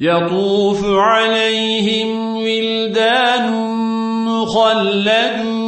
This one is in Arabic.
يطوف عليهم ولدان مخلدون.